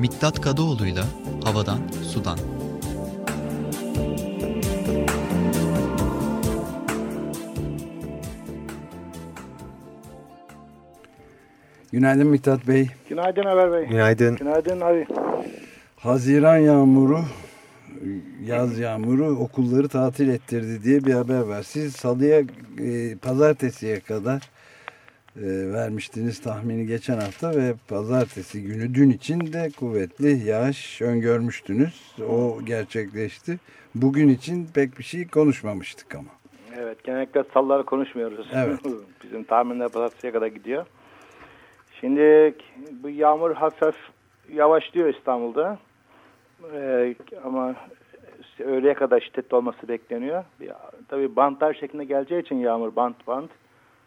Miktat Kadıoğlu'yla Havadan Sudan. Günaydın Miktat Bey. Günaydın Haber Bey. Günaydın. Günaydın abi. Haziran yağmuru, yaz yağmuru okulları tatil ettirdi diye bir haber var. Siz salıya, e, pazartesiye kadar e, vermiştiniz tahmini geçen hafta ve pazartesi günü dün için de kuvvetli yağış öngörmüştünüz. O gerçekleşti. Bugün için pek bir şey konuşmamıştık ama. Evet genellikle salları konuşmuyoruz. Evet. Bizim tahminler pazartesiye kadar gidiyor. Şimdi bu yağmur hafif yavaşlıyor İstanbul'da. Ee, ama öğleye kadar şiddetli olması bekleniyor. Tabii bantlar şeklinde geleceği için yağmur bant bant.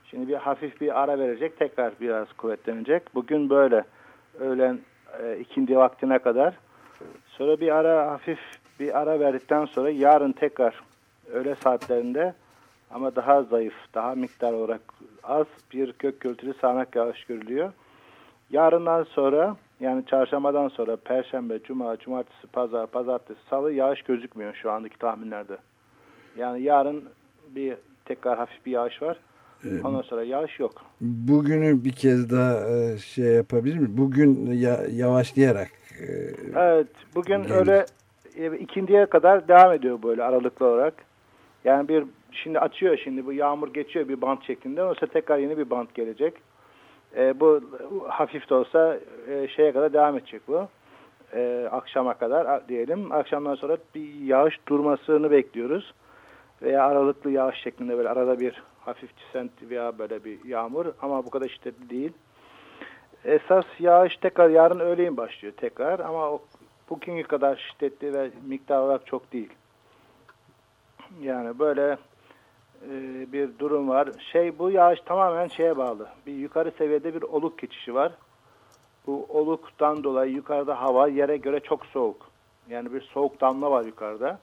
Şimdi bir hafif bir ara verecek. Tekrar biraz kuvvetlenecek. Bugün böyle öğlen e, ikindi vaktine kadar. Sonra bir ara hafif bir ara verdikten sonra yarın tekrar öğle saatlerinde ama daha zayıf, daha miktar olarak az bir kök gürültülü sağanak yağış görülüyor. Yarından sonra yani çarşambadan sonra perşembe, cuma, cumartesi, pazar, pazartesi, salı yağış gözükmüyor şu andaki tahminlerde. Yani yarın bir tekrar hafif bir yağış var. Ondan sonra yağış yok. Bugünü bir kez daha e, şey yapabilir mi? Bugün ya, yavaşlayarak e, Evet, bugün Gelir. öyle e, ikindiye kadar devam ediyor böyle aralıklı olarak. Yani bir şimdi açıyor şimdi bu yağmur geçiyor bir bant şeklinde. Oysa tekrar yeni bir bant gelecek. E, bu hafif de olsa e, şeye kadar devam edecek bu. E, akşama kadar diyelim. Akşamdan sonra bir yağış durmasını bekliyoruz. Veya aralıklı yağış şeklinde böyle arada bir hafif çisent veya böyle bir yağmur ama bu kadar şiddetli değil. Esas yağış tekrar yarın öğleyin başlıyor tekrar ama o bugünkü kadar şiddetli ve miktar olarak çok değil. Yani böyle e, bir durum var. Şey bu yağış tamamen şeye bağlı. Bir yukarı seviyede bir oluk geçişi var. Bu oluktan dolayı yukarıda hava yere göre çok soğuk. Yani bir soğuk damla var yukarıda.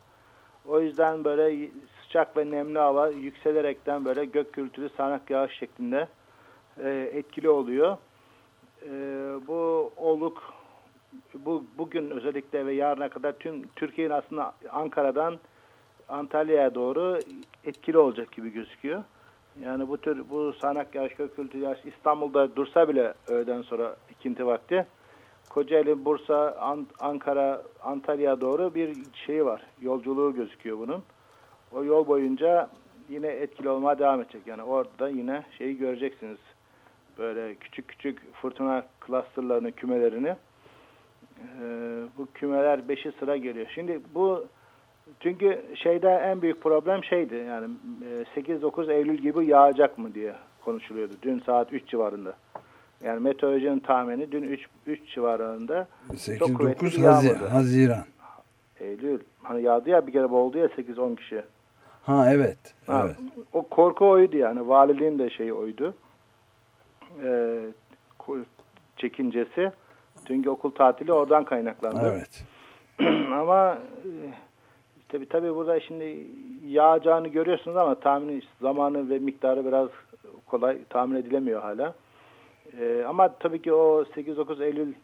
O yüzden böyle sıcak ve nemli hava yükselerekten böyle gök gürültülü sağanak yağış şeklinde e, etkili oluyor. E, bu oluk bu bugün özellikle ve yarına kadar tüm Türkiye'nin aslında Ankara'dan Antalya'ya doğru etkili olacak gibi gözüküyor. Yani bu tür bu sağanak yağış, gök gürültülü yağış İstanbul'da dursa bile öğleden sonra ikinti vakti Kocaeli, Bursa, An- Ankara, Antalya'ya doğru bir şeyi var. Yolculuğu gözüküyor bunun. O yol boyunca yine etkili olmaya devam edecek. Yani orada yine şeyi göreceksiniz. Böyle küçük küçük fırtına clusterlarını, kümelerini. Ee, bu kümeler beşi sıra geliyor. Şimdi bu çünkü şeyde en büyük problem şeydi. Yani e, 8-9 Eylül gibi yağacak mı diye konuşuluyordu. Dün saat 3 civarında. Yani meteorolojinin tahmini dün 3, 3 civarında çok kuvvetli 8-9 bir Hazi- yağmurdu. Haziran. Eylül. Hani yağdı ya bir kere oldu ya 8-10 kişi. Ha evet. Ha, evet. O korku oydu yani. Valiliğin de şeyi oydu. Ee, çekincesi. Çünkü okul tatili oradan kaynaklandı. Evet. ama e, tabii tabii burada şimdi yağacağını görüyorsunuz ama tahmini zamanı ve miktarı biraz kolay tahmin edilemiyor hala. Ee, ama tabii ki o 8-9 Eylül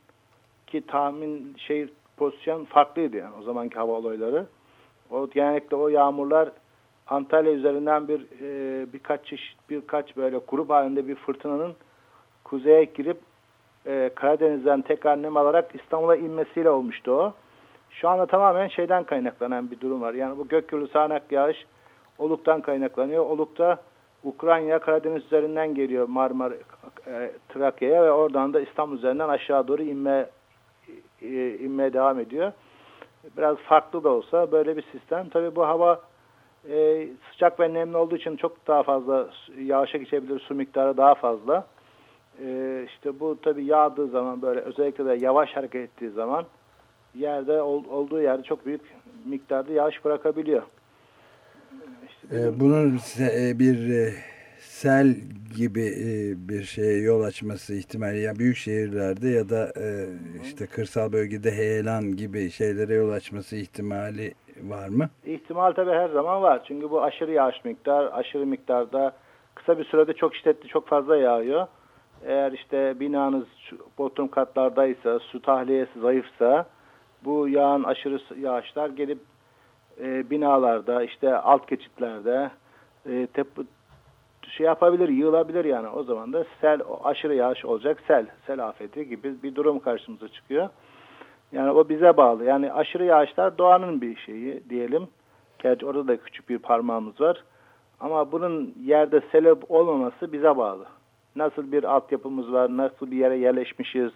ki tahmin şey pozisyon farklıydı yani o zamanki hava olayları. O genellikle o yağmurlar Antalya üzerinden bir e, birkaç çeşit birkaç böyle grup halinde bir fırtınanın kuzeye girip e, Karadeniz'den tekrar nem alarak İstanbul'a inmesiyle olmuştu o. Şu anda tamamen şeyden kaynaklanan bir durum var. Yani bu gök gürültü sağanak yağış Oluk'tan kaynaklanıyor. Oluk'ta Ukrayna Karadeniz üzerinden geliyor Marmara e, Trakya'ya ve oradan da İstanbul üzerinden aşağı doğru inme e, inmeye devam ediyor. Biraz farklı da olsa böyle bir sistem. Tabii bu hava e, sıcak ve nemli olduğu için çok daha fazla yağışa geçebilir. Su miktarı daha fazla. E, işte bu tabii yağdığı zaman böyle özellikle de yavaş hareket ettiği zaman yerde ol- olduğu yerde çok büyük miktarda yağış bırakabiliyor. İşte Ee, bunun se- e, bir e, sel gibi e, bir şeye yol açması ihtimali ya büyük şehirlerde ya da işte kırsal bölgede heyelan gibi şeylere yol açması ihtimali var mı? İhtimal tabii her zaman var. Çünkü bu aşırı yağış miktar, aşırı miktarda kısa bir sürede çok şiddetli, çok fazla yağıyor. Eğer işte binanız bodrum katlardaysa, su tahliyesi zayıfsa bu yağın aşırı yağışlar gelip e, binalarda, işte alt geçitlerde e, tep şey yapabilir, yığılabilir yani. O zaman da sel, aşırı yağış olacak sel, sel afeti gibi bir durum karşımıza çıkıyor. Yani o bize bağlı. Yani aşırı yağışlar doğanın bir şeyi diyelim. Gerçi orada da küçük bir parmağımız var. Ama bunun yerde selep olmaması bize bağlı. Nasıl bir altyapımız var, nasıl bir yere yerleşmişiz,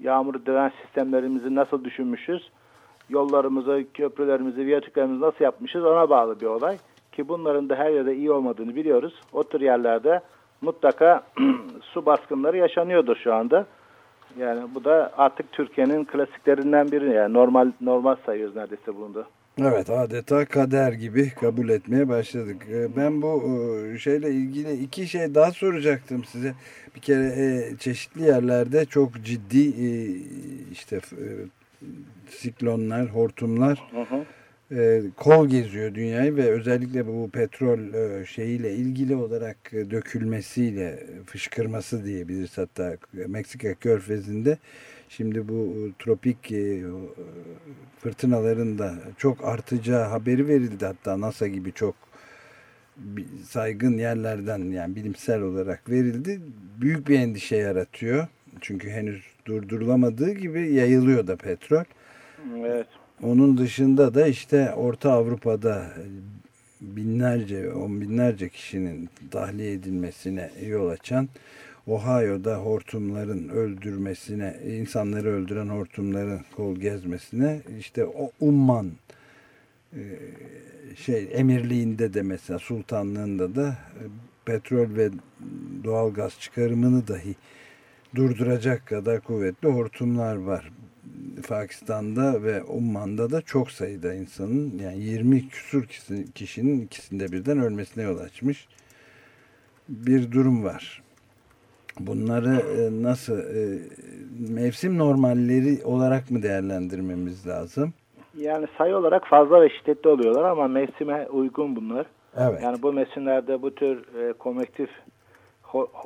yağmur dönen sistemlerimizi nasıl düşünmüşüz, yollarımızı, köprülerimizi, viyatüklerimizi nasıl yapmışız ona bağlı bir olay. Ki bunların da her yerde iyi olmadığını biliyoruz. O tür yerlerde mutlaka su baskınları yaşanıyordur şu anda. Yani bu da artık Türkiye'nin klasiklerinden biri. Yani normal normal sayıyoruz neredeyse bunda. Evet adeta kader gibi kabul etmeye başladık. Ee, ben bu e, şeyle ilgili iki şey daha soracaktım size. Bir kere e, çeşitli yerlerde çok ciddi e, işte siklonlar, hortumlar hı hı. Kol geziyor dünyayı ve özellikle bu petrol şeyiyle ilgili olarak dökülmesiyle fışkırması diyebiliriz hatta Meksika körfezinde Şimdi bu e, tropik e, fırtınaların da çok artacağı haberi verildi. Hatta NASA gibi çok saygın yerlerden yani bilimsel olarak verildi. Büyük bir endişe yaratıyor. Çünkü henüz durdurulamadığı gibi yayılıyor da petrol. Evet. Onun dışında da işte Orta Avrupa'da binlerce, on binlerce kişinin tahliye edilmesine yol açan Ohio'da hortumların öldürmesine, insanları öldüren hortumların kol gezmesine işte o Umman e, şey emirliğinde de mesela sultanlığında da e, petrol ve doğal gaz çıkarımını dahi durduracak kadar kuvvetli hortumlar var. Pakistan'da ve Umman'da da çok sayıda insanın yani 20 küsur kişinin ikisinde birden ölmesine yol açmış bir durum var. Bunları e, nasıl e, mevsim normalleri olarak mı değerlendirmemiz lazım? Yani sayı olarak fazla ve şiddetli oluyorlar ama mevsime uygun bunlar. Evet. Yani bu mevsimlerde bu tür e, konvektif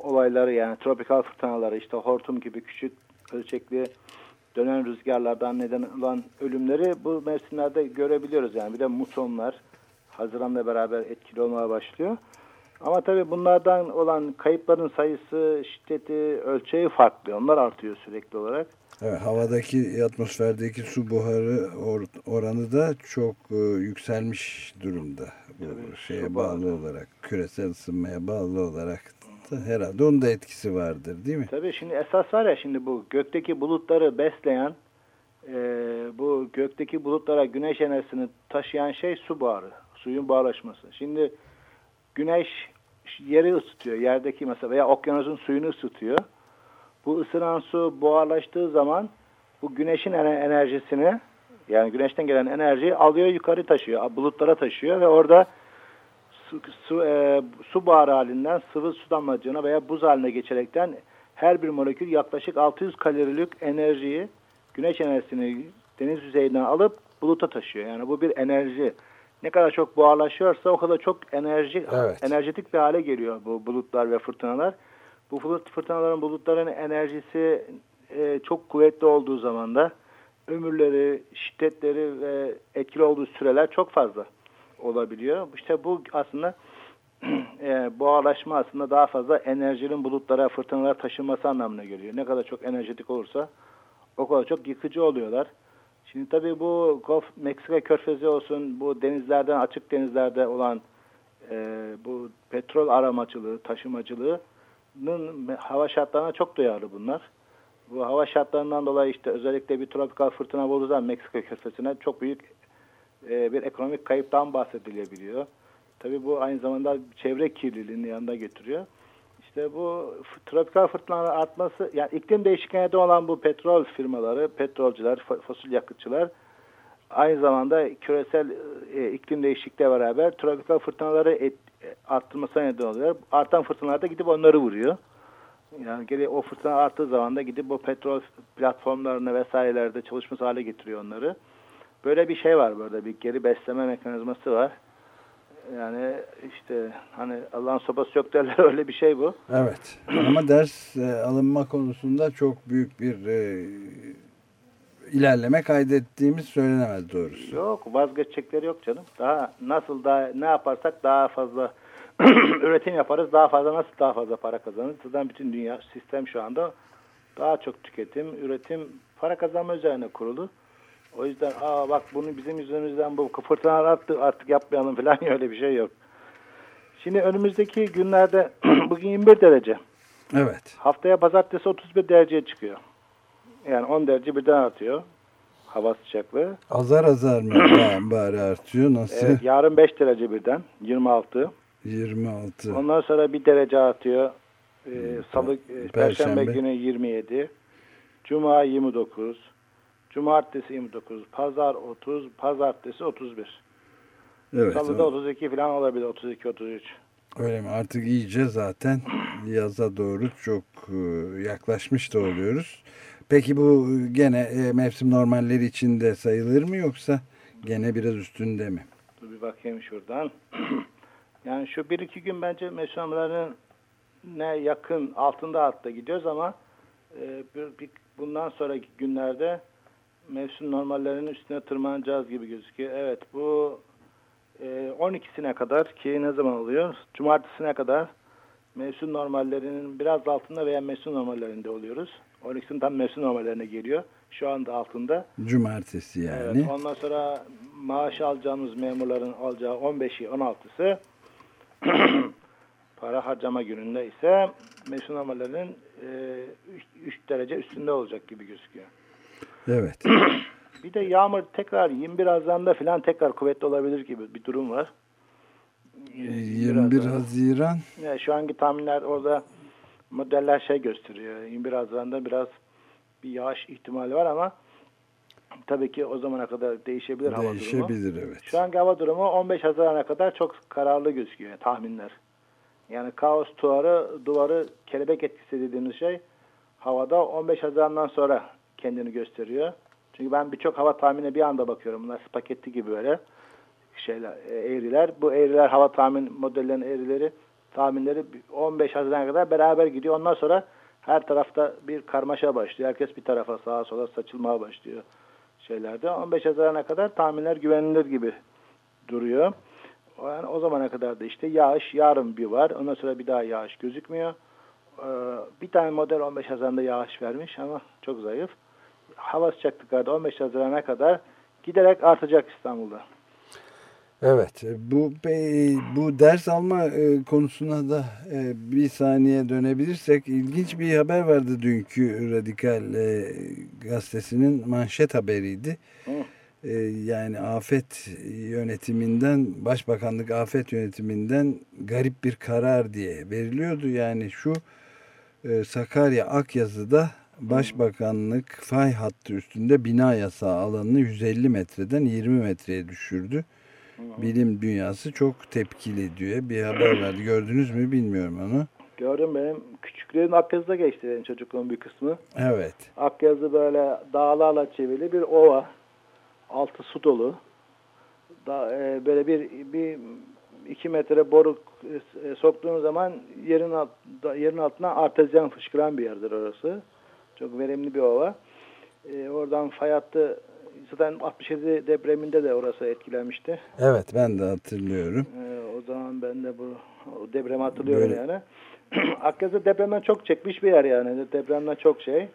olayları yani tropikal fırtınaları işte hortum gibi küçük ölçekli dönen rüzgarlardan neden olan ölümleri bu mevsimlerde görebiliyoruz. Yani bir de musonlar Haziran'la beraber etkili olmaya başlıyor. Ama tabii bunlardan olan kayıpların sayısı, şiddeti, ölçeği farklı. Onlar artıyor sürekli olarak. Evet, havadaki, atmosferdeki su buharı or oranı da çok e, yükselmiş durumda. Bu tabii, şeye bağlı buharı. olarak, küresel ısınmaya bağlı olarak da herhalde onun da etkisi vardır değil mi? Tabii şimdi esas var ya şimdi bu gökteki bulutları besleyen, e, bu gökteki bulutlara güneş enerjisini taşıyan şey su buharı, suyun buharlaşması. Şimdi güneş yeri ısıtıyor. Yerdeki mesela veya okyanusun suyunu ısıtıyor. Bu ısınan su buharlaştığı zaman bu güneşin enerjisini yani güneşten gelen enerjiyi alıyor yukarı taşıyor. Bulutlara taşıyor ve orada su, su, e, su buharı halinden sıvı su damlacığına veya buz haline geçerekten her bir molekül yaklaşık 600 kalorilik enerjiyi güneş enerjisini deniz yüzeyinden alıp buluta taşıyor. Yani bu bir enerji ne kadar çok buharlaşıyorsa o kadar çok enerji evet. enerjetik bir hale geliyor bu bulutlar ve fırtınalar. Bu fırtınaların bulutların enerjisi e, çok kuvvetli olduğu zaman da ömürleri, şiddetleri ve etkili olduğu süreler çok fazla olabiliyor. İşte bu aslında e, buharlaşma aslında daha fazla enerjinin bulutlara, fırtınalara taşınması anlamına geliyor. Ne kadar çok enerjetik olursa o kadar çok yıkıcı oluyorlar. Şimdi tabii bu Golf Meksika körfezi olsun, bu denizlerden açık denizlerde olan e, bu petrol aramacılığı, taşımacılığının hava şartlarına çok duyarlı bunlar. Bu hava şartlarından dolayı işte özellikle bir tropikal fırtına zaman Meksika körfezine çok büyük e, bir ekonomik kayıptan bahsedilebiliyor. Tabii bu aynı zamanda çevre kirliliğini yanında getiriyor. İşte bu tropikal fırtınaların artması, yani iklim değişikliğine olan bu petrol firmaları, petrolcüler, fosil yakıtçılar aynı zamanda küresel e, iklim değişikliğiyle beraber tropikal fırtınaları et, arttırmasına neden oluyor. Artan fırtınalar da gidip onları vuruyor. Yani geri o fırtına arttığı zaman da gidip bu petrol platformlarına vesairelerde çalışması hale getiriyor onları. Böyle bir şey var burada bir geri besleme mekanizması var. Yani işte hani Allah'ın sopası yok derler öyle bir şey bu. Evet. Ama ders e, alınma konusunda çok büyük bir e, ilerleme kaydettiğimiz söylenemez doğrusu. Yok vazgeçecekleri yok canım. Daha nasıl daha ne yaparsak daha fazla üretim yaparız. Daha fazla nasıl daha fazla para kazanırız. Zaten bütün dünya sistem şu anda daha çok tüketim, üretim, para kazanma üzerine kurulu. O yüzden aa bak bunu bizim yüzümüzden bu fırtınalar arttı artık yapmayalım falan öyle bir şey yok. Şimdi önümüzdeki günlerde bugün 21 derece. Evet. Haftaya pazartesi 31 dereceye çıkıyor. Yani 10 derece birden artıyor. Hava sıcaklığı. Azar azar mı ba- bari artıyor? Nasıl? Evet, yarın 5 derece birden. 26. 26. Ondan sonra bir derece artıyor. Ee, Salı, e, Perşembe. Perşembe günü 27. Cuma 29. Cumartesi 29. Pazar 30. Pazartesi 31. Evet. Salıda o- 32 falan olabilir. 32-33. Öyle mi? Artık iyice zaten yaza doğru çok e, yaklaşmış da oluyoruz. Peki bu gene e, mevsim normalleri içinde sayılır mı yoksa gene biraz üstünde mi? Dur bir bakayım şuradan. yani şu 1-2 gün bence mevsimlerin ne yakın altında altta gidiyoruz ama e, bir, bir- bundan sonraki günlerde mevsim normallerinin üstüne tırmanacağız gibi gözüküyor. Evet bu e, 12'sine kadar ki ne zaman oluyor? Cumartesine kadar mevsim normallerinin biraz altında veya mevsim normallerinde oluyoruz. 12'sinin tam mevsim normallerine geliyor. Şu anda altında. Cumartesi yani. Evet, ondan sonra maaş alacağımız memurların alacağı 15'i 16'sı para harcama gününde ise mevsim normallerinin 3 derece üstünde olacak gibi gözüküyor. Evet. Bir de yağmur tekrar 21 Haziran'da falan tekrar kuvvetli olabilir gibi bir durum var. 21 Haziran. Haziran. Yani şu anki tahminler orada modeller şey gösteriyor. 21 Haziran'da biraz bir yağış ihtimali var ama tabii ki o zamana kadar değişebilir hava durumu. Değişebilir evet. Şu anki hava durumu 15 Haziran'a kadar çok kararlı gözüküyor tahminler. Yani kaos duvarı, duvarı kelebek etkisi dediğimiz şey havada 15 Haziran'dan sonra kendini gösteriyor. Çünkü ben birçok hava tahminine bir anda bakıyorum. Bunlar spagetti gibi böyle şeyler, e, eğriler. Bu eğriler hava tahmin modellerinin eğrileri, tahminleri 15 Haziran'a kadar beraber gidiyor. Ondan sonra her tarafta bir karmaşa başlıyor. Herkes bir tarafa sağa sola saçılmaya başlıyor şeylerde. 15 Haziran'a kadar tahminler güvenilir gibi duruyor. Yani o zamana kadar da işte yağış yarın bir var. Ondan sonra bir daha yağış gözükmüyor. Ee, bir tane model 15 Haziran'da yağış vermiş ama çok zayıf. Hava sıcaklıkları da 15 Haziran'a kadar giderek artacak İstanbul'da. Evet. Bu be- bu ders alma e, konusuna da e, bir saniye dönebilirsek ilginç bir haber vardı dünkü Radikal e, gazetesinin manşet haberiydi. Hı. E, yani afet yönetiminden Başbakanlık afet yönetiminden garip bir karar diye veriliyordu. Yani şu e, Sakarya Akyazı'da Başbakanlık fay hattı üstünde bina yasağı alanını 150 metreden 20 metreye düşürdü. Bilim dünyası çok tepkili diyor. Bir haber verdi. Gördünüz mü bilmiyorum onu. Gördüm benim küçüklüğüm Akyazı'da geçti benim çocukluğum bir kısmı. Evet. Akyazı böyle dağlarla çevrili bir ova. Altı su dolu. Da, e, böyle bir, bir iki metre boru e, soktuğun zaman yerin, alt, yerin altına artezyen fışkıran bir yerdir orası. Çok verimli bir ova. E, oradan fay hattı zaten 67 depreminde de orası etkilenmişti. Evet ben de hatırlıyorum. Ee, o zaman ben de bu depremi hatırlıyorum Böyle- yani. Akyazı depremden çok çekmiş bir yer yani. Depremden çok şey.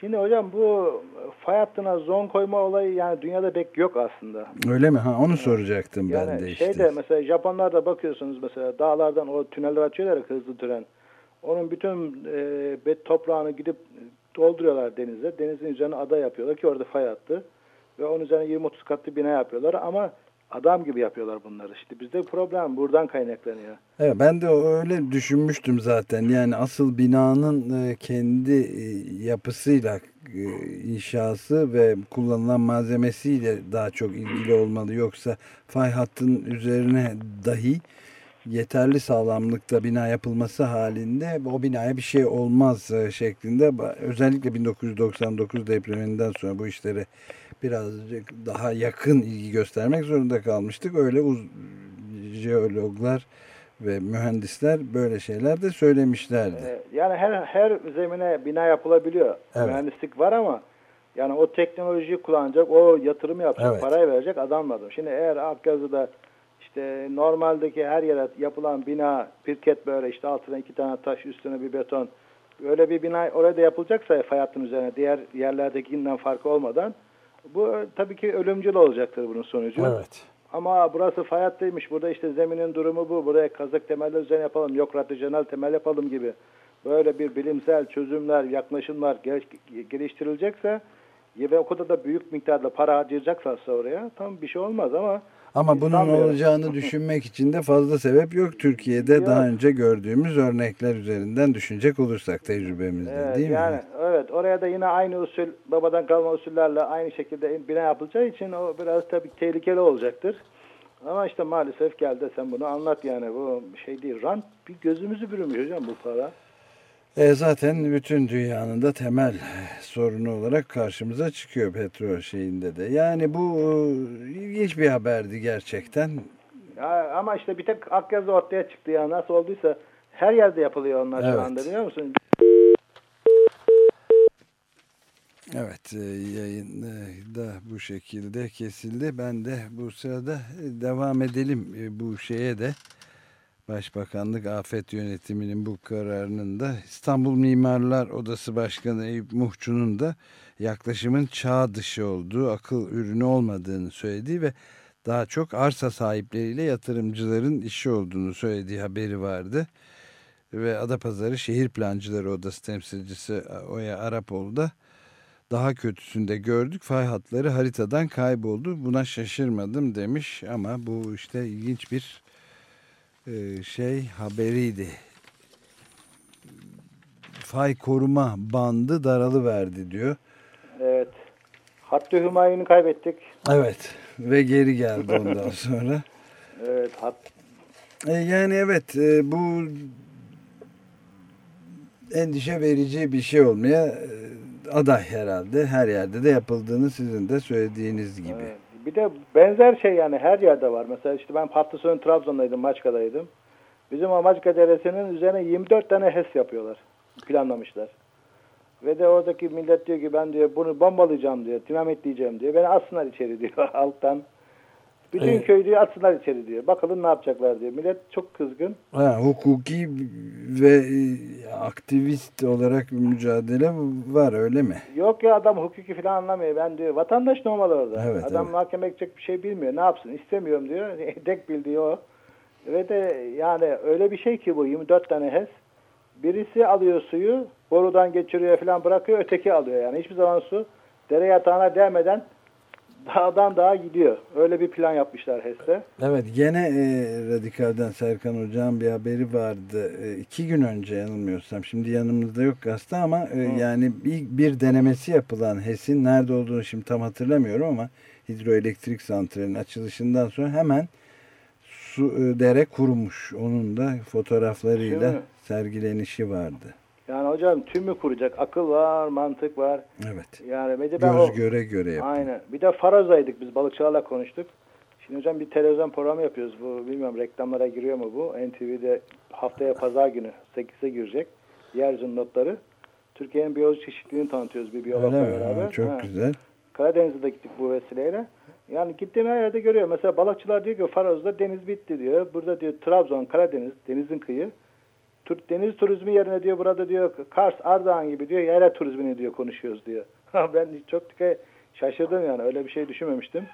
Şimdi hocam bu fay hattına zon koyma olayı yani dünyada pek yok aslında. Öyle mi? Ha onu soracaktım ben Yani de işte. şeyde mesela Japonlarda bakıyorsunuz mesela dağlardan o tüneller açıyorlar hızlı tren. Onun bütün e, bet toprağını gidip dolduruyorlar denize. Denizin üzerine ada yapıyorlar ki orada fay hattı. Ve onun üzerine 20-30 katlı bina yapıyorlar ama adam gibi yapıyorlar bunları. İşte bizde problem buradan kaynaklanıyor. Evet, ben de öyle düşünmüştüm zaten. Yani asıl binanın e, kendi e, yapısıyla e, inşası ve kullanılan malzemesiyle daha çok ilgili olmalı. Yoksa fay hattının üzerine dahi yeterli sağlamlıkta bina yapılması halinde o binaya bir şey olmaz e, şeklinde özellikle 1999 depreminden sonra bu işlere birazcık daha yakın ilgi göstermek zorunda kalmıştık. Öyle jeologlar ve mühendisler böyle şeyler de söylemişlerdi. Ee, yani her her zemine bina yapılabiliyor. Evet. Mühendislik var ama yani o teknolojiyi kullanacak, o yatırım yapacak, Evet. parayı verecek adam lazım. Şimdi eğer Akgazı'da işte normaldeki her yere yapılan bina, pirket böyle işte altına iki tane taş, üstüne bir beton. Öyle bir bina orada yapılacaksa fay hattının üzerine diğer yerlerdekinden farkı olmadan bu tabii ki ölümcül olacaktır bunun sonucu. Evet. Ama burası fay hattıymış. Burada işte zeminin durumu bu. Buraya kazık temeller üzerine yapalım. Yok radyonel temel yapalım gibi. Böyle bir bilimsel çözümler, yaklaşımlar gel- geliştirilecekse ve o kadar da büyük miktarda para harcayacaksa oraya tam bir şey olmaz ama Ama bunun olacağını düşünmek için de fazla sebep yok. Türkiye'de Yok. daha önce gördüğümüz örnekler üzerinden düşünecek olursak tecrübemizde Evet, değil mi? yani evet oraya da yine aynı usul babadan kalma usullerle aynı şekilde bina yapılacağı için o biraz tabii tehlikeli olacaktır. Ama işte maalesef gel de sen bunu anlat yani bu şey değil. Rant bir gözümüzü bürümüş hocam bu para. E zaten bütün dünyanın da temel sorunu olarak karşımıza çıkıyor petrol şeyinde de. Yani bu e, ilginç bir haberdi gerçekten. Ya, ama işte bir tek Akyazı ortaya çıktı ya nasıl olduysa her yerde yapılıyor onlar Evet. şu anda biliyor musun? Evet e, yayın e, da bu şekilde kesildi. Ben de bu sırada devam edelim bu şeye de. Başbakanlık Afet Yönetimi'nin bu kararının da İstanbul Mimarlar Odası Başkanı Eyüp Muhçu'nun da yaklaşımın çağ dışı olduğu, akıl ürünü olmadığını söylediği ve daha çok arsa sahipleriyle yatırımcıların işi olduğunu söylediği haberi vardı. Ve Adapazarı Şehir Plancıları Odası temsilcisi Oya Arapoğlu da daha kötüsünü de gördük. Fay hatları haritadan kayboldu. Buna şaşırmadım demiş ama bu işte ilginç bir şey haberiydi. Fay koruma bandı daralıverdi diyor. Evet. Hattı Hümayun'u kaybettik. Evet ve geri geldi ondan sonra. Evet hat E, yani evet e, bu endişe verici bir şey olmaya e, aday herhalde. Her yerde de yapıldığını sizin de söylediğiniz gibi. Evet. Bir de benzer şey yani her yerde var. Mesela işte ben hafta sonu Trabzon'daydım, Maçka'daydım. Bizim o Maçka Deresi'nin üzerine 24 tane HES yapıyorlar. Planlamışlar. Ve de oradaki millet diyor ki ben diyor bunu bombalayacağım diyor, dinamitleyeceğim diyor. Beni atsınlar içeri diyor alttan. Bütün Evet. köy diyor atsınlar içeri diyor. Bakalım ne yapacaklar diyor. Millet çok kızgın. Ha, hukuki ve e, aktivist olarak bir mücadele var öyle mi? Yok ya adam hukuki falan anlamıyor. Ben diyor vatandaş normal orada. Evet, adam evet. mahkeme edecek bir şey bilmiyor. Ne yapsın? İstemiyorum diyor. Tek bildiği o. Ve de yani öyle bir şey ki bu 24 tane HES. Birisi alıyor suyu, borudan geçiriyor falan bırakıyor, öteki alıyor yani. Hiçbir zaman su dere yatağına değmeden dağdan dağa gidiyor. Öyle bir plan yapmışlar HES'te. Evet gene e, Radikal'den Serkan Hoca'nın bir haberi vardı. E, iki gün önce yanılmıyorsam. Şimdi yanımızda yok gazete ama e, yani bir, bir denemesi yapılan HES'in nerede olduğunu şimdi tam hatırlamıyorum ama hidroelektrik santralinin açılışından sonra hemen su e, dere kurumuş. Onun da fotoğraflarıyla sergilenişi vardı. Yani hocam tümü kuracak. Akıl var, mantık var. Evet. Yani bir de ben o- Göz göre göre yapıyor. Aynen. Bir de Faraz'daydık biz balıkçılarla konuştuk. Şimdi hocam bir televizyon programı yapıyoruz. Bu bilmiyorum reklamlara giriyor mu bu? NTV'de haftaya pazar günü 8'e girecek. Yeryüzünün notları. Türkiye'nin biyolojik çeşitliliğini tanıtıyoruz bir biyologla Öyle beraber. Çok Ha. güzel. Karadeniz'e de gittik bu vesileyle. Yani gittiğim her yerde görüyor. Mesela balıkçılar diyor ki Faraz'da deniz bitti diyor. Burada diyor Trabzon, Karadeniz, denizin kıyı. Deniz turizmi yerine diyor burada diyor Kars, Ardahan gibi diyor yere turizmini diyor konuşuyoruz diyor. ben çok dikkat şaşırdım yani öyle bir şey düşünmemiştim.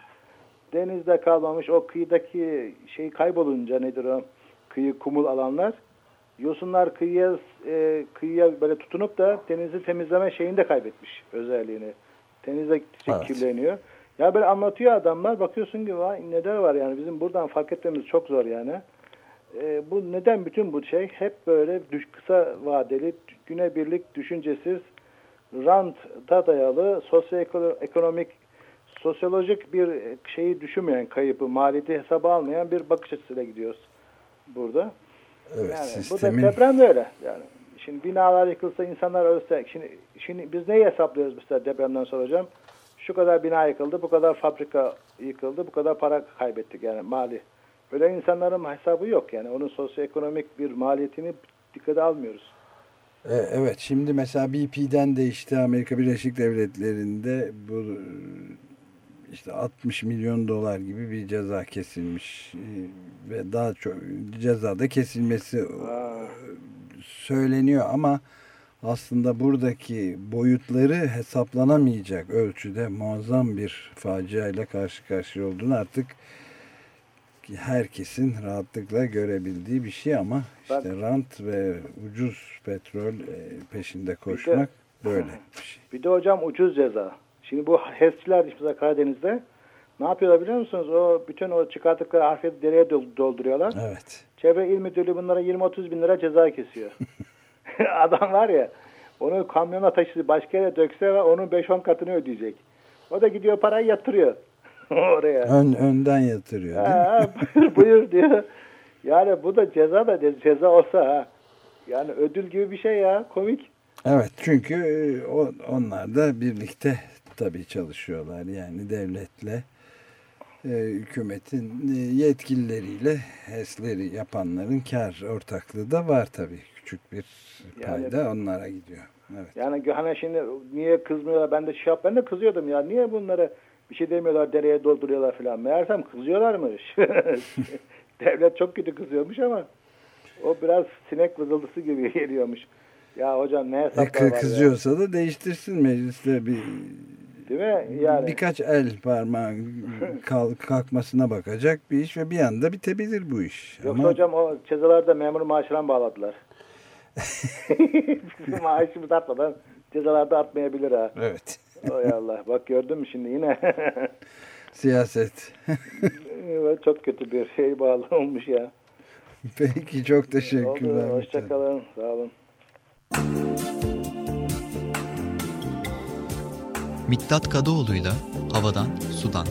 Denizde kalmamış o kıyıdaki şey kaybolunca nedir o kıyı kumul alanlar. Yosunlar kıyıya e, kıyıya böyle tutunup da denizi temizleme şeyini de kaybetmiş özelliğini. Denize gittikçe Evet. kirleniyor. Ya böyle anlatıyor adamlar bakıyorsun ki vay neler var yani bizim buradan fark etmemiz çok zor yani. E, bu neden bütün bu şey hep böyle düş, kısa vadeli günebirlik düşüncesiz ranta dayalı sosyoekonomik sosyolojik bir şeyi düşünmeyen kaybı maliyeti hesaba almayan bir bakış açısıyla gidiyoruz burada. Evet, Yani bu sistemin da deprem böyle. Yani şimdi binalar yıkılsa insanlar ölse şimdi şimdi biz neyi hesaplıyoruz mesela depremden sonra hocam? Şu kadar bina yıkıldı, bu kadar fabrika yıkıldı, bu kadar para kaybettik yani mali Öyle insanların hesabı yok yani. Onun sosyoekonomik bir maliyetini dikkate almıyoruz. E, Evet şimdi mesela BP'den de işte Amerika Birleşik Devletleri'nde bu e, işte 60 milyon dolar gibi bir ceza kesilmiş E, ve daha çok ceza da kesilmesi Aa. söyleniyor ama aslında buradaki boyutları hesaplanamayacak ölçüde muazzam bir faciayla karşı karşıya olduğunu artık herkesin rahatlıkla görebildiği bir şey ama işte Ben- rant ve ucuz petrol e, peşinde koşmak böyle bir şey. Bir de hocam ucuz ceza. Şimdi bu HES'çiler işte Karadeniz'de ne yapıyorlar biliyor musunuz? O bütün o çıkarttıkları harfiyatı dereye dol- dolduruyorlar. Evet. Çevre İl Müdürlüğü bunlara 20-30 bin lira ceza kesiyor. Adam var ya onu kamyona taşısı başka yere dökse onun 5-10 katını ödeyecek. O da gidiyor parayı yatırıyor oraya. Ön, önden yatırıyor değil? Ha, buyur, buyur diyor. Yani bu da ceza da de- ceza olsa ha. Yani ödül gibi bir şey ya komik. Evet çünkü e, onlar da birlikte tabii çalışıyorlar yani devletle e, hükümetin e, yetkilileriyle HES'leri yapanların kar ortaklığı da var tabii küçük bir Yani- payda onlara gidiyor. Evet. Yani hani şimdi niye kızmıyorlar? Ben de şey yap, ben de kızıyordum ya. Niye bunlara bir şey demiyorlar, dereye dolduruyorlar falan. Meğersem kızıyorlarmış. Devlet çok kötü kızıyormuş ama o biraz sinek vızıldısı gibi geliyormuş. Ya hocam ne E, hesaplar kı- var ya. kızıyorsa da değiştirsin mecliste bir Değil mi? Yani birkaç el parmağı kalk, kalkmasına bakacak bir iş ve bir anda bitebilir bu iş. Yoksa Ama hocam o cezalarda memur maaşına bağladılar. Maaşımız artmadan cezalarda artmayabilir ha. evet. Oy Allah. Bak gördün mü şimdi yine. Siyaset. Evet, çok kötü bir şey bağlı olmuş ya. Peki çok teşekkürler. Oldu. Hoşçakalın. Sağ olun. Mithat Kadıoğlu'yla Havadan Sudan.